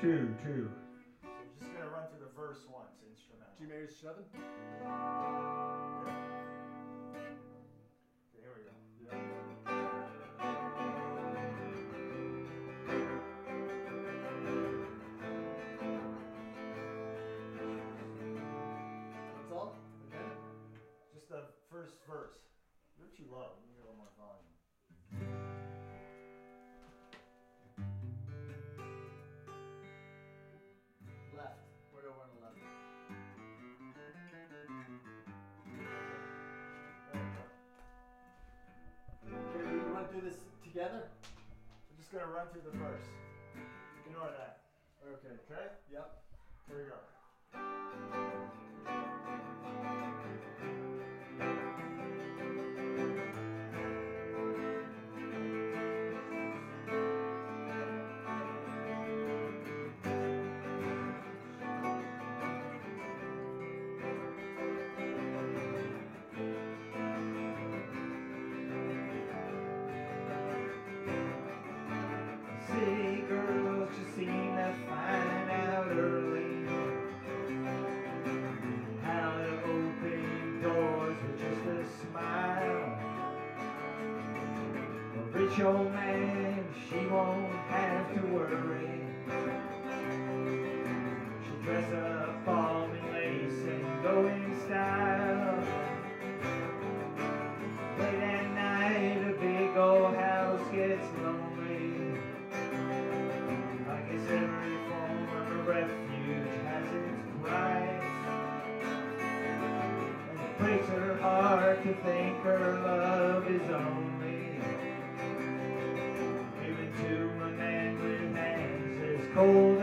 Two, two. So we're just gonna run through the verse once, instrumental. G major seven. Okay, here we go. That's all. Okay. Just the first verse. You're too low. Together. We're just gonna run through the verse. Ignore that. Okay. Okay? Yep. Here we go. Old man, she won't have to worry. She'll dress up all in lace and go in style. Late at night, a big old house gets lonely. I guess every form of refuge has its price. And it breaks her heart to think her love is only cold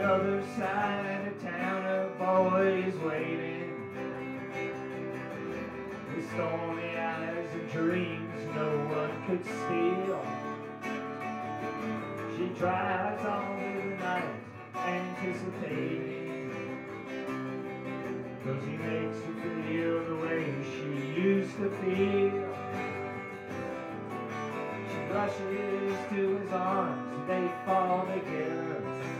the other side of town, a boy's waiting. With stormy eyes and dreams no one could steal. She drives on through the night, anticipating. Cause he makes her feel the way she used to feel. She rushes to his arms, they fall together.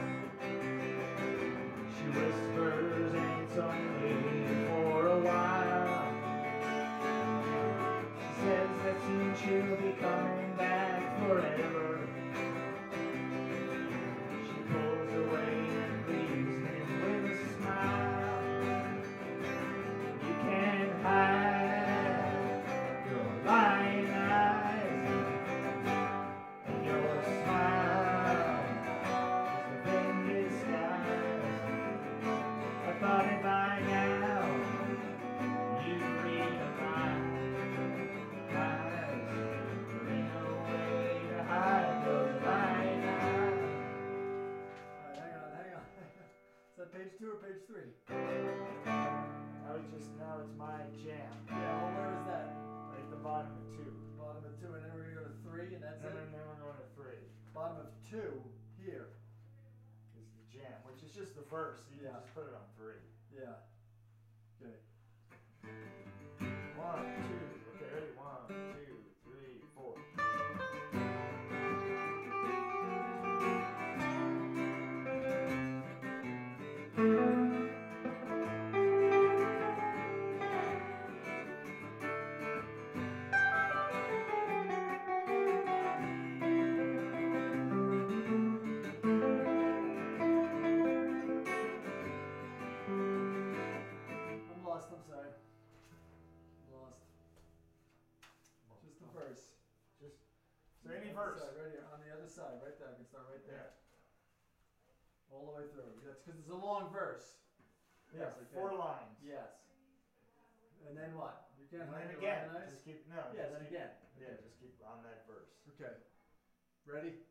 First, You yeah. just put it on three. Yeah. side, right there. I can start right there. All the way through. That's because it's a long verse. Yes, four lines. Yes. And then what? You can't And then again, just keep, no. Yeah, just then keep- again. Yeah, just keep on that verse. Okay. Ready?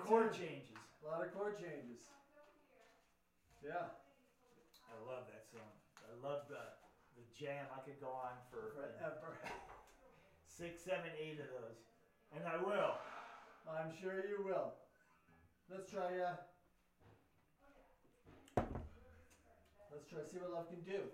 of chord changes. A lot of chord changes. Yeah. I love that song. I love the the jam. I could go on for forever. six, seven, eight of those, and I will. I'm sure you will. Let's try. Uh, let's try. See what love can do.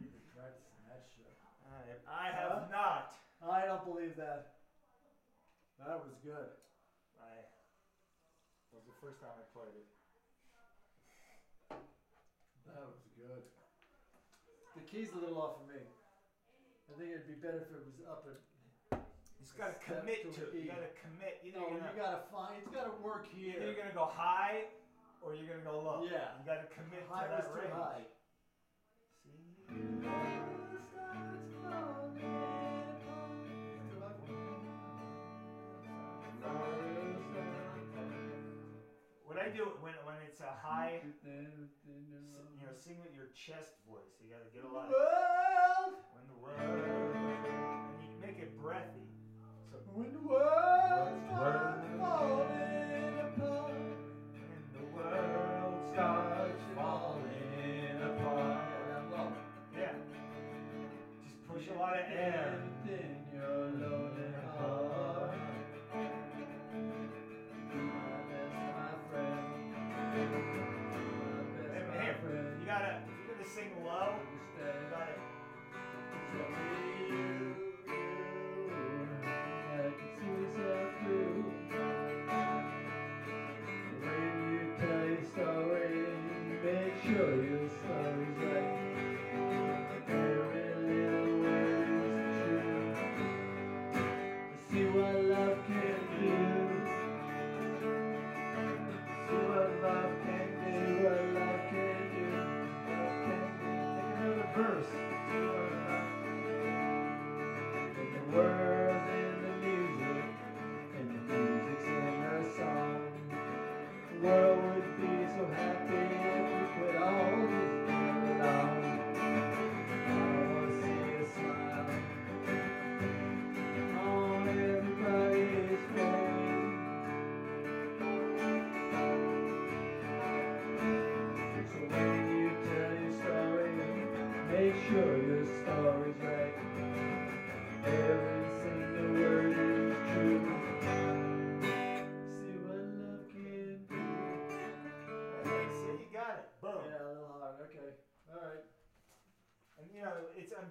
You've. I, I have not. I don't believe that. That was good. I was the first time I played it. That was good. The key's a little off of me. I think it'd be better if it was up and. He's got to commit to it. You got to commit. No, you you gotta find. It's gotta work here. you're gonna go high or you're gonna go low. Yeah. You got to commit High to was that too high. What I do when when it's a high, you know, sing with your chest voice. You gotta get a lot. Of, when the world, and you make it breathy. So when the world low, you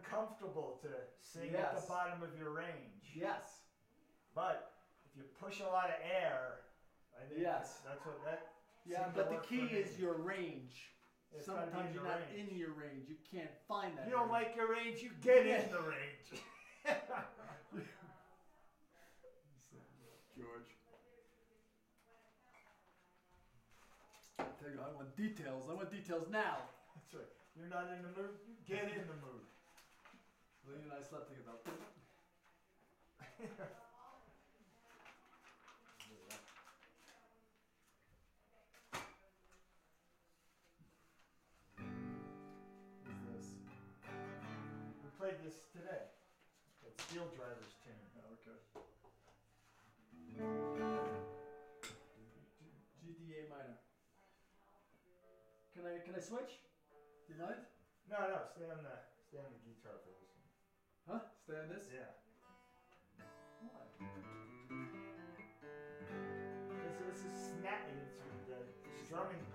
uncomfortable to sing at the bottom of your range. Yes. But if you push a lot of air, I think Yes. that's what that. Yeah, seemed to but the work key is your range. It's gotta be Sometimes you're not range. in your range. You can't find that. You don't range. like your range, you get in the range. George. Tell you, I want details. I want details now. That's right. You're not in the mood, you get in the mood. And I slept together. What's this? We played this today. That Steel Drivers tune. Oh, okay. G D A minor. Can I can I switch? Do you mind? No, no, stay on the stay on the guitar for this one. Huh? Stay on this? Yeah. Why? This, is snap. It's the strumming pattern